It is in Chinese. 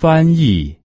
翻译。